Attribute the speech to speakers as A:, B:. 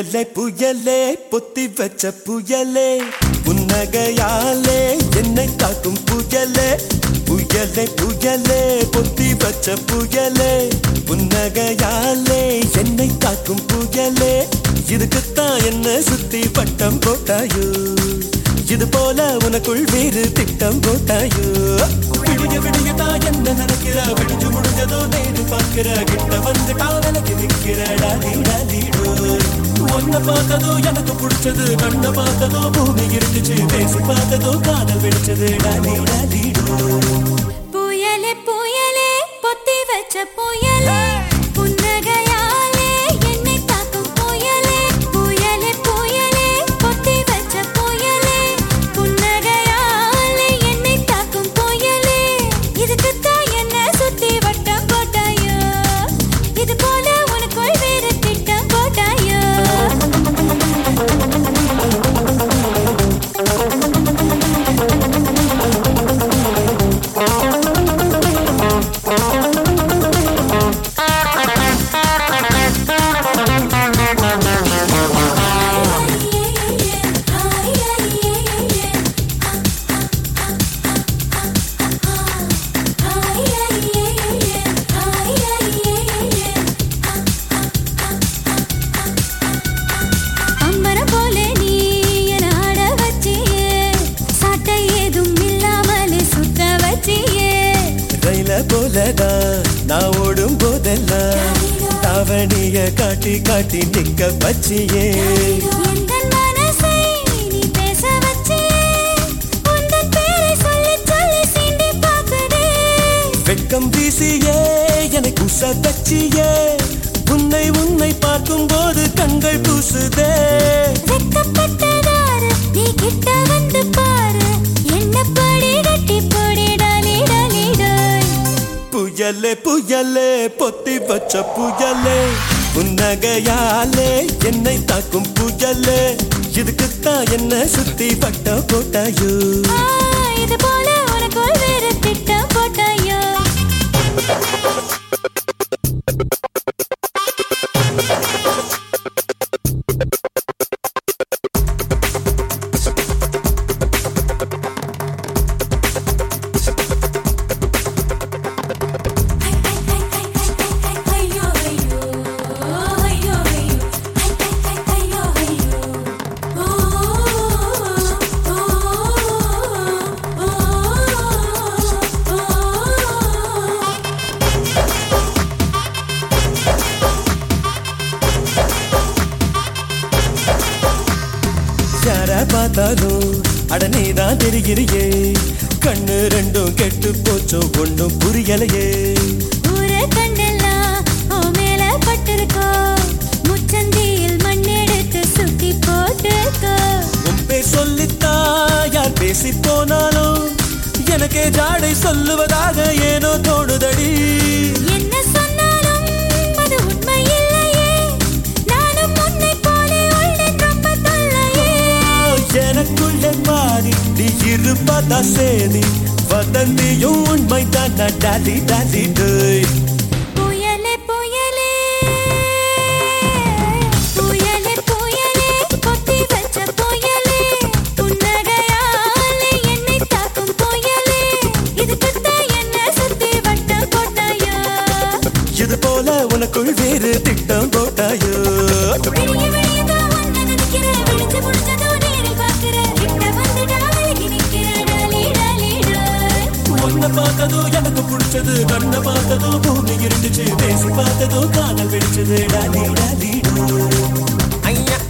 A: புயலே புயலே பொத்தி வச்ச புயலே. புன்னகையாலே என்னை காக்கும் புயலே. புயலே புயலே பொத்தி வச்ச புயலே. புன்னகையாலே என்னை காக்கும் புயலே. இதுக்குத்தான் என்ன சுத்தி பட்டம் போட்டாயோ. இது போல உனக்குள் வேறு திட்டம் போட்டாயோ. விடிய விடியதான் என்ன நினைக்கிற விடிஞ்சு முடிஞ்சதோ நேரு பார்க்கிற. கிட்ட வந்து காதலுக்கு நிற்கிற. டாலி டாலிடோ ஒன்ன பார்த்ததோ எனக்கு பிடிச்சது. கண்ண பார்த்ததோ பூமி இருந்துச்சு பேசி பார்த்ததோ காதல் வெடிச்சது.
B: டாடி டாடி
A: டோ. போலதான் நான் ஓடும் போதெல்லாம் தாவணிய காட்டி காட்டி நிக்க வச்சியே.
B: எந்தன் மனசை நீ பேச வச்சியே உந்தன் பேரை சொல்லி சொல்லி சீண்டி பார்க்குதே
A: வெட்கம் வீசியே என்னை குச வச்சியே உன்னை உன்னை பார்க்கும் போது கண்கள் கூசுதே புயலே புயலே பொத்தி வச்ச புயலே. புன்னகையாலே என்னை தாக்கும் புயலே. இதுக்குத்தான் என்ன சுத்தி பட்ட போட்டாயோ. யார பார்த்தாலும் அடனே தான் தெரிகிறியே. கண்ணு ரெண்டும் கெட்டு போச்சோ ஒண்ணும் புரியலையே. சொல்லித்தா யார் பேசி போனாலும் எனக்கே ஜாடை சொல்லுவதாக ஏனோ தோணுதடி.
B: என்ன
A: இது பார்த்தா சேதி வதந்தியும் உண்மை தான்
B: டாலி டாலி டேய்.
A: உன்னை பார்த்ததோ எனக்கு பிடிச்சது. கண்ணை பார்த்ததோ பூமி இருந்துச்சு. பேசி பார்த்ததோ காதல் வெடிச்சது. Tally tally to